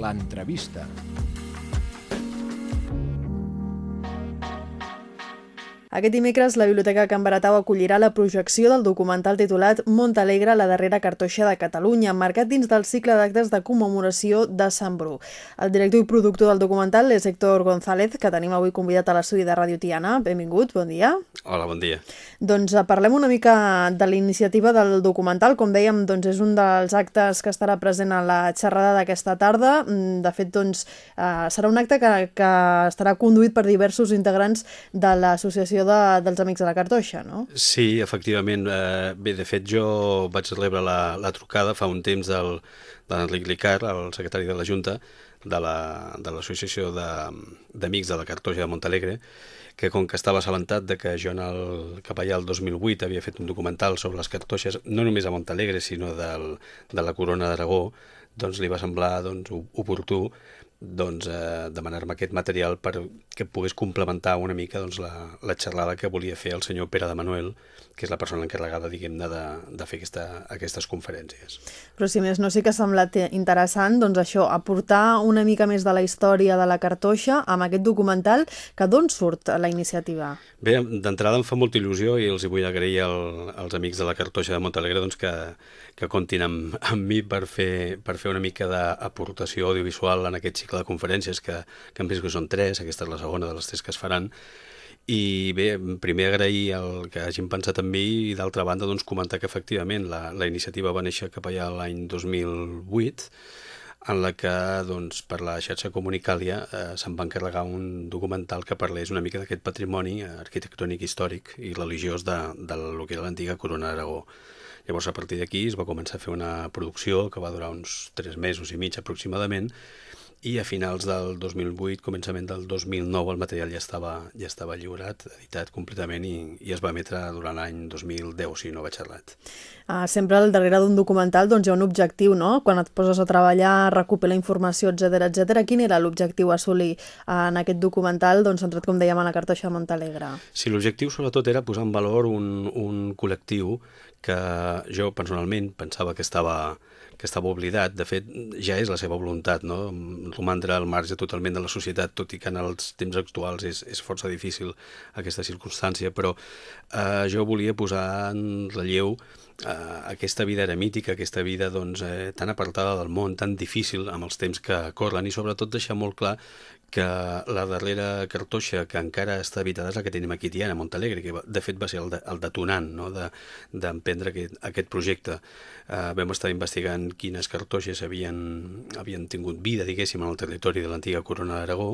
l'entrevista. Aquest dimecres, la Biblioteca Can Baratau acollirà la projecció del documental titulat Montalegre, la darrera cartoixa de Catalunya, marcat dins del cicle d'actes de commemoració de Sant Bru. El director i productor del documental és Héctor González, que tenim avui convidat a l'estudi de Ràdio Tiana. Benvingut, bon dia. Hola, bon dia. Doncs eh, parlem una mica de l'iniciativa del documental. Com dèiem, doncs, és un dels actes que estarà present a la xerrada d'aquesta tarda. Mm, de fet, doncs, eh, serà un acte que, que estarà conduït per diversos integrants de l'associació Associació de, dels Amics de la Cartoixa, no? Sí, efectivament. Eh, bé, de fet, jo vaig rebre la, la trucada fa un temps del, de l'Enric Licar, el secretari de la Junta, de l'Associació la, de d'Amics de, de la Cartoixa de Montalegre, que com que estava assabentat de que jo en el, cap allà el 2008 havia fet un documental sobre les cartoixes, no només a Montalegre, sinó del, de la Corona d'Aragó, doncs li va semblar doncs, oportú doncs, eh, demanar-me aquest material per que pogués complementar una mica doncs, la, la xerrada que volia fer el senyor Pere de Manuel, que és la persona encarregada, diguem-ne, de, de fer aquesta, aquestes conferències. Però si més no, sí que ha semblat interessant, doncs això, aportar una mica més de la història de la cartoixa amb aquest documental, que d'on surt la iniciativa? Bé, d'entrada em fa molta il·lusió i els hi vull agrair al, als amics de la cartoixa de Montalegre doncs, que, que comptin amb, amb mi per fer, per fer una mica d'aportació audiovisual en aquest cicle de conferències que, que hem vist que són tres, aquesta és la segona de les tres que es faran, i bé, primer agrair el que hagin pensat en mi i d'altra banda doncs, comentar que efectivament la, la iniciativa va néixer cap allà l'any 2008 en la que doncs, per la xarxa comunicàlia eh, se'n va encarregar un documental que parlés una mica d'aquest patrimoni arquitectònic, històric i religiós de, de lo que era l'antiga Corona d'Aragó. Llavors, a partir d'aquí es va començar a fer una producció que va durar uns tres mesos i mig aproximadament i a finals del 2008, començament del 2009, el material ja estava, ja estava lliurat, editat completament i, i es va emetre durant l'any 2010, si no vaig errat. Uh, sempre al darrere d'un documental doncs, hi ha un objectiu, no? Quan et poses a treballar, recopilar informació, etc etc. Quin era l'objectiu a assolir uh, en aquest documental, doncs, centrat, com dèiem, a la cartoixa de Montalegre? Sí, l'objectiu sobretot era posar en valor un, un col·lectiu que jo personalment pensava que estava que estava oblidat, de fet ja és la seva voluntat, no? romandre al marge totalment de la societat, tot i que en els temps actuals és, és força difícil aquesta circumstància, però eh, jo volia posar en relleu eh, aquesta vida eremítica, aquesta vida doncs, eh, tan apartada del món, tan difícil amb els temps que corren i sobretot deixar molt clar que la darrera cartoixa que encara està habitada és la que tenim aquí Tiana, Montalegre, que de fet va ser el, de, el detonant no? d'emprendre de, aquest, aquest projecte. Uh, vam estar investigant quines cartoixes havien, havien tingut vida, diguéssim, en el territori de l'antiga Corona d'Aragó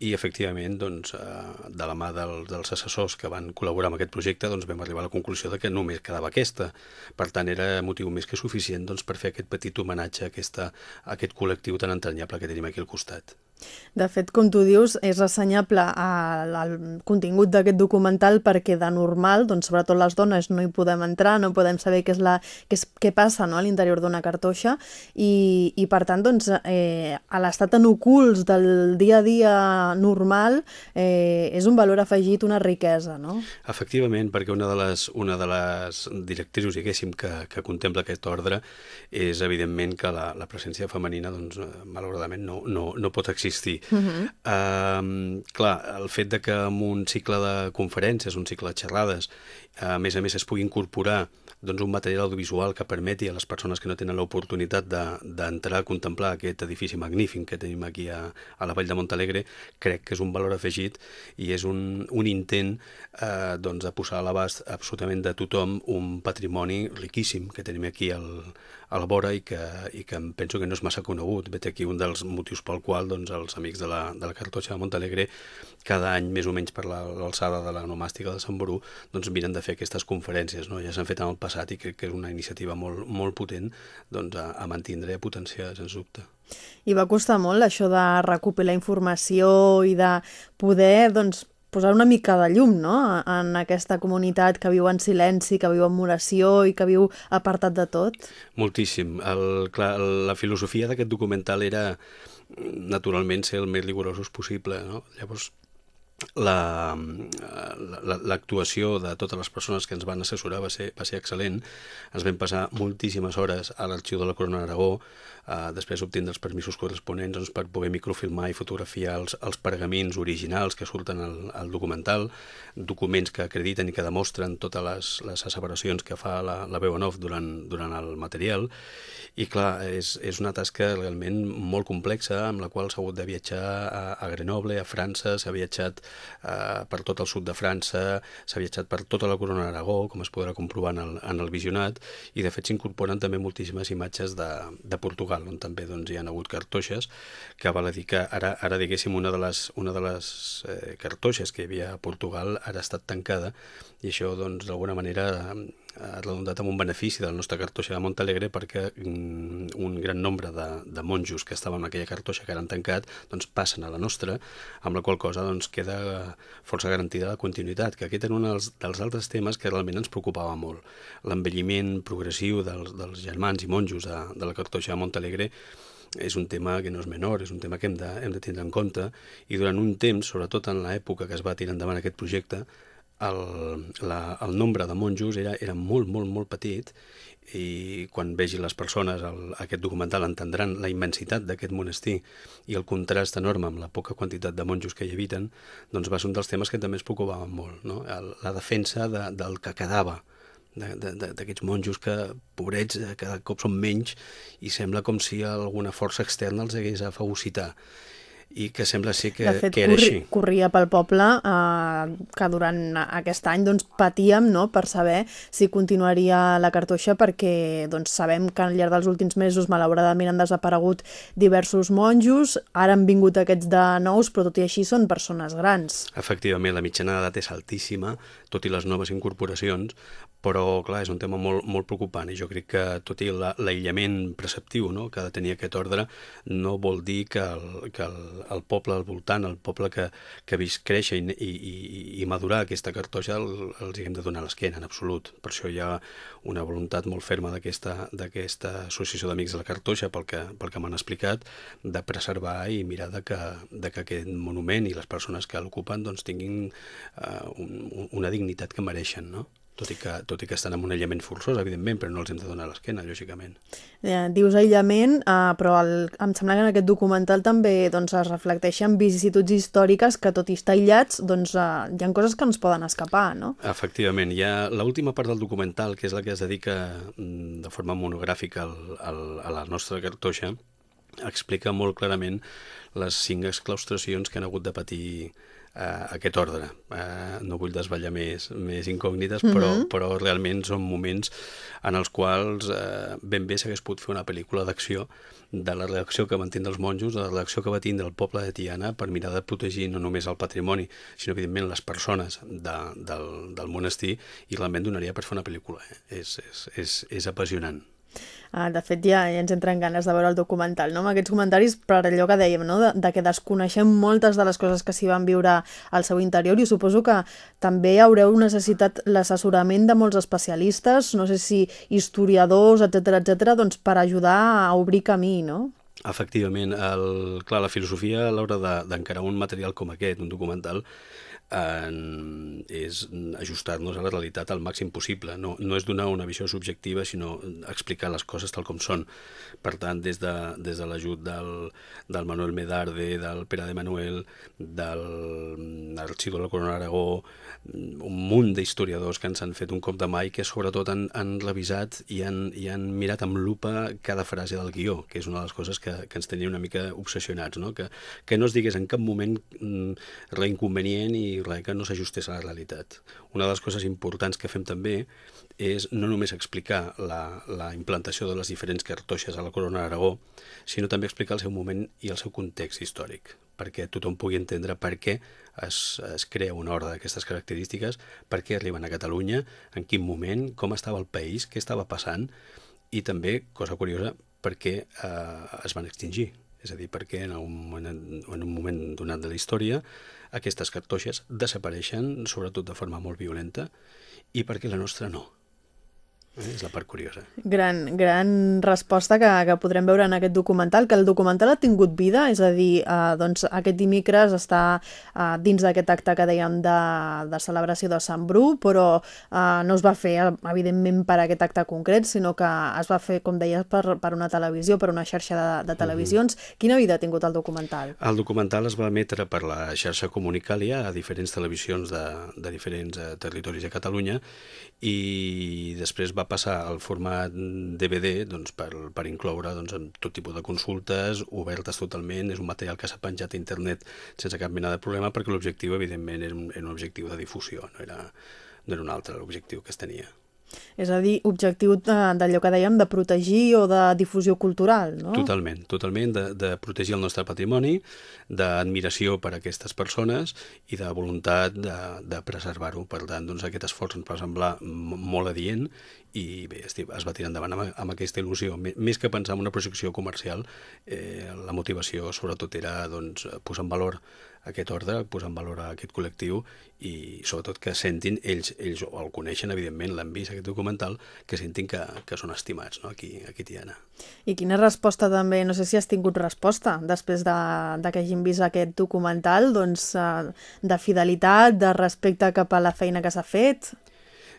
i, efectivament, doncs, uh, de la mà del, dels assessors que van col·laborar amb aquest projecte, doncs, vam arribar a la conclusió de que només quedava aquesta. Per tant, era motiu més que suficient doncs, per fer aquest petit homenatge a, aquesta, a aquest col·lectiu tan entranyable que tenim aquí al costat. De fet, com tu dius, és assenyable el, el contingut d'aquest documental perquè de normal, doncs, sobretot les dones, no hi podem entrar, no podem saber què, és la, què, és, què passa no, a l'interior d'una cartoixa i, i, per tant, doncs, eh, a l'estat en ocults del dia a dia normal eh, és un valor afegit, una riquesa, no? Efectivament, perquè una de les, una de les directrius, diguéssim, que, que contempla aquest ordre és, evidentment, que la, la presència femenina, doncs, malauradament, no, no, no pot existir existir. Uh -huh. uh, clar, el fet de que en un cicle de conferències, un cicle de xerrades, a més a més es pugui incorporar doncs, un material audiovisual que permeti a les persones que no tenen l'oportunitat d'entrar de, a contemplar aquest edifici magnífic que tenim aquí a, a la Vall de Montalegre, crec que és un valor afegit i és un, un intent eh, doncs, de posar a l'abast absolutament de tothom un patrimoni riquíssim que tenim aquí al, a la vora i que, i que em penso que no és massa conegut. Vet aquí un dels motius pel qual doncs, els amics de la, de la cartotxa de Montalegre cada any, més o menys per l'alçada de la nomàstica de Sant Ború, doncs miren de fer aquestes conferències. No? Ja s'han fet en el passat i crec que és una iniciativa molt, molt potent doncs, a, a mantindre i a potenciar, sens dubte. I va costar molt això de recopilar informació i de poder doncs, posar una mica de llum no? en aquesta comunitat que viu en silenci, que viu en oració i que viu apartat de tot? Moltíssim. El, clar, la filosofia d'aquest documental era naturalment ser el més rigorosos possible. No? Llavors, l'actuació la, la, de totes les persones que ens van assessorar va ser, va ser excel·lent. Ens vam passar moltíssimes hores a l'arxiu de la Corona d'Aragó, eh, després obtindre els permisos corresponents doncs, per poder microfilmar i fotografiar els, els pergamins originals que surten al, al documental, documents que acrediten i que demostren totes les, les asseveracions que fa la, la off durant, durant el material, i clar, és, és una tasca realment molt complexa amb la qual s'ha hagut de viatjar a, a Grenoble, a França, s'ha viatjat eh, per tot el sud de França, s'ha viatjat per tota la Corona d'Aragó, com es podrà comprovar en el, en el visionat, i de fet s'incorporen també moltíssimes imatges de, de Portugal, on també doncs, hi ha hagut cartoixes, que val a dir que ara, ara diguéssim, una de les, una de les eh, cartoixes que hi havia a Portugal ara ha estat tancada, i això doncs d'alguna manera ha redondat amb un benefici del nostre cartoixa de Montalegre perquè mm, un gran nombre de, de monjos que estaven en aquella cartoixa que han tancat doncs passen a la nostra, amb la qual cosa doncs, queda força garantida la continuïtat, que aquest era un dels, dels altres temes que realment ens preocupava molt. L'envelliment progressiu dels, dels germans i monjos de, de la cartoixa de Montalegre és un tema que no és menor, és un tema que hem de, hem de tindre en compte i durant un temps, sobretot en l'època que es va tirar endavant aquest projecte, el, la, el nombre de monjos era, era molt, molt, molt petit i quan vegi les persones el, aquest documental entendran la immensitat d'aquest monestir i el contrast enorme amb la poca quantitat de monjos que hi habiten, doncs va ser un dels temes que també es preocupaven molt, no? la defensa de, del que quedava d'aquests monjos que, pobrets, cada cop són menys i sembla com si alguna força externa els hagués a fagocitar i que sembla ser que, de fet, que era corri, així. corria pel poble eh, que durant aquest any doncs, patíem no?, per saber si continuaria la cartoixa perquè doncs, sabem que al llarg dels últims mesos malauradament han desaparegut diversos monjos, ara han vingut aquests de nous, però tot i així són persones grans. Efectivament, la mitjana d'edat és altíssima, tot i les noves incorporacions, però clar, és un tema molt, molt preocupant i jo crec que tot i l'aïllament preceptiu no? que ha de tenir aquest ordre no vol dir que el, que el, el poble al voltant, el poble que, que ha vist créixer i, i, i madurar aquesta cartoixa el, els hem de donar l'esquena en absolut. Per això hi ha una voluntat molt ferma d'aquesta associació d'amics de la cartoixa pel que, pel que m'han explicat de preservar i mirar de que, de que aquest monument i les persones que l'ocupen doncs, tinguin uh, un, una dignitat que mereixen, no? Tot i, que, tot i que estan en un aïllament forçós, evidentment, però no els hem de donar l'esquena, lògicament. Ja, dius aïllament, uh, però el, em sembla que en aquest documental també doncs, es reflecteixen vicissituds històriques que, tot i estar aïllats, doncs, uh, hi ha coses que ens poden escapar, no? Efectivament. Hi ha l'última part del documental, que és la que es dedica mm, de forma monogràfica al, al, a la nostra cartoixa, explica molt clarament les cinc exclaustracions que han hagut de patir eh, aquest ordre. Eh, no vull desvetllar més, més incògnites, però, mm -hmm. però realment són moments en els quals eh, ben bé s'hagués pogut fer una pel·lícula d'acció de la reacció que van tindre els monjos, de la reacció que va tindre el poble de Tiana per mirar de protegir no només el patrimoni, sinó evidentment les persones de, del, del monestir i realment donaria per fer una pel·lícula. Eh? És, és, és, és apassionant. Uh, de fet, ja, ja ens entren ganes de veure el documental, no? amb aquests comentaris per allò que dèiem, no? de, de que desconeixem moltes de les coses que s'hi van viure al seu interior i suposo que també haureu necessitat l'assessorament de molts especialistes, no sé si historiadors, etc etc, doncs per ajudar a obrir camí, no? Efectivament, el, clar, la filosofia a l'hora d'encarar de, un material com aquest, un documental, en, és ajustar-nos a la realitat al màxim possible. No, no és donar una visió subjectiva, sinó explicar les coses tal com són. Per tant, des de, des de l'ajut del, del Manuel Medarde, del Pere de Manuel, del Arxiu de la Corona Aragó, un munt d'historiadors que ens han fet un cop de mà i que sobretot han, han revisat i han, i han mirat amb lupa cada frase del guió, que és una de les coses que, que ens tenia una mica obsessionats, no? que, que no es digués en cap moment mm, reinconvenient i res que no s'ajustés a la realitat. Una de les coses importants que fem també és no només explicar la, la implantació de les diferents cartoixes a la Corona d'Aragó, sinó també explicar el seu moment i el seu context històric, perquè tothom pugui entendre per què es, es crea una ordre d'aquestes característiques, per què arriben a Catalunya, en quin moment, com estava el país, què estava passant, i també, cosa curiosa, per què eh, es van extingir. És a dir, perquè en un, en un moment donat de la història aquestes cartoixes desapareixen, sobretot de forma molt violenta, i perquè la nostra no. És la part curiosa. Gran, gran resposta que, que podrem veure en aquest documental, que el documental ha tingut vida, és a dir, eh, doncs aquest dimecres està eh, dins d'aquest acte que dèiem de, de celebració de Sant Bru, però eh, no es va fer, evidentment, per aquest acte concret, sinó que es va fer, com deies, per, per una televisió, per una xarxa de, de televisions. Uh -huh. Quina vida ha tingut el documental? El documental es va emetre per la xarxa Comunicàlia a diferents televisions de, de diferents eh, territoris de Catalunya i després va passar al format DVD doncs, per, per incloure doncs, amb tot tipus de consultes obertes totalment, és un material que s'ha penjat a internet sense cap mena de problema perquè l'objectiu evidentment era un, era un objectiu de difusió, no era, no era un altre l'objectiu que es tenia. És a dir, objectiu d'allò que dèiem de protegir o de difusió cultural, no? Totalment, totalment, de, de protegir el nostre patrimoni, d'admiració per a aquestes persones i de voluntat de, de preservar-ho. Per tant, doncs, aquest esforç ens va semblar molt adient i bé, es, va tirar endavant amb, amb aquesta il·lusió. Més que pensar en una projecció comercial, eh, la motivació sobretot era doncs, posar en valor aquest ordre, posar en valor a aquest col·lectiu i sobretot que sentin, ells, ells el coneixen, evidentment, l'han vist aquest documental, que sentin que, que són estimats no? aquí, aquí Tiana. I quina resposta també, no sé si has tingut resposta després de, de que hagin vist aquest documental, doncs eh, de fidelitat, de respecte cap a la feina que s'ha fet?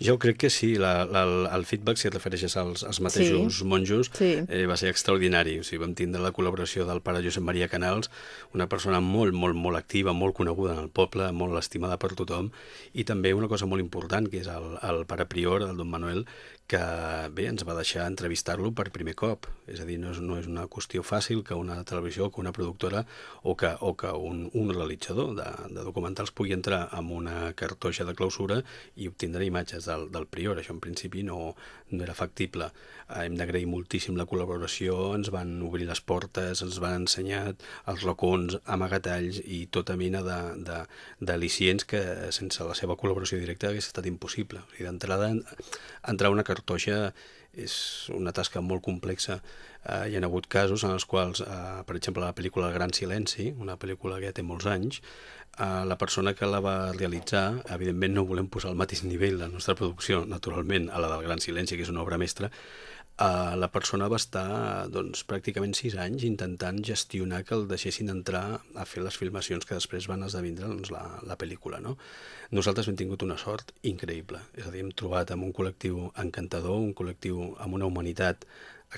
Jo crec que sí, la, la, el feedback, si et refereixes als, als mateixos sí. monjos, sí. Eh, va ser extraordinari. O sigui, vam tindre la col·laboració del pare Josep Maria Canals, una persona molt, molt, molt activa, molt coneguda en el poble, molt estimada per tothom, i també una cosa molt important, que és el, el pare prior, el don Manuel, que bé, ens va deixar entrevistar-lo per primer cop. És a dir, no és, no és una qüestió fàcil que una televisió, que una productora o que, o que un, un realitzador de, de documentals pugui entrar amb una cartoixa de clausura i obtindre imatges del, del prior. Això en principi no, no era factible. Eh, hem d'agrair moltíssim la col·laboració, ens van obrir les portes, ens van ensenyar els racons, amagatalls i tota mena d'al·licients que sense la seva col·laboració directa hagués estat impossible. O sigui, d'entrada, entrar una cartoixa és una tasca molt complexa. Eh, hi ha hagut casos en els quals, eh, per exemple, la pel·lícula El gran silenci, una pel·lícula que ja té molts anys, eh, la persona que la va realitzar, evidentment no volem posar al mateix nivell la nostra producció, naturalment, a la del gran silenci, que és una obra mestra, Uh, la persona va estar doncs, pràcticament sis anys intentant gestionar que el deixessin entrar a fer les filmacions que després van esdevindre doncs, la, la pel·lícula. No? Nosaltres hem tingut una sort increïble, és a dir, hem trobat amb un col·lectiu encantador, un col·lectiu amb una humanitat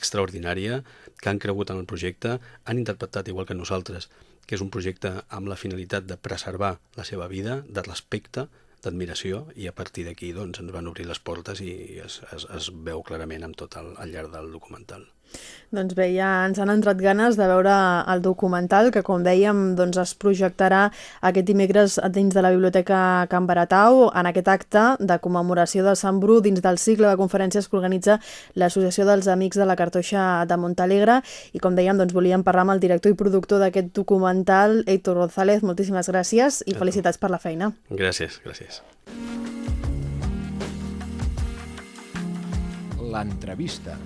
extraordinària, que han cregut en el projecte, han interpretat igual que nosaltres, que és un projecte amb la finalitat de preservar la seva vida, de respecte, d'admiració i a partir d'aquí doncs, ens van obrir les portes i es, es, es veu clarament amb tot el, al llarg del documental. Doncs bé, ja ens han entrat ganes de veure el documental que, com dèiem, doncs es projectarà aquest dimecres dins de la Biblioteca Can Baratau en aquest acte de commemoració de Sant Bru dins del cicle de conferències que organitza l'Associació dels Amics de la Cartoixa de Montalegre i, com dèiem, doncs volíem parlar amb el director i productor d'aquest documental, Héctor González. Moltíssimes gràcies i felicitats per la feina. Gràcies, gràcies. L'entrevista.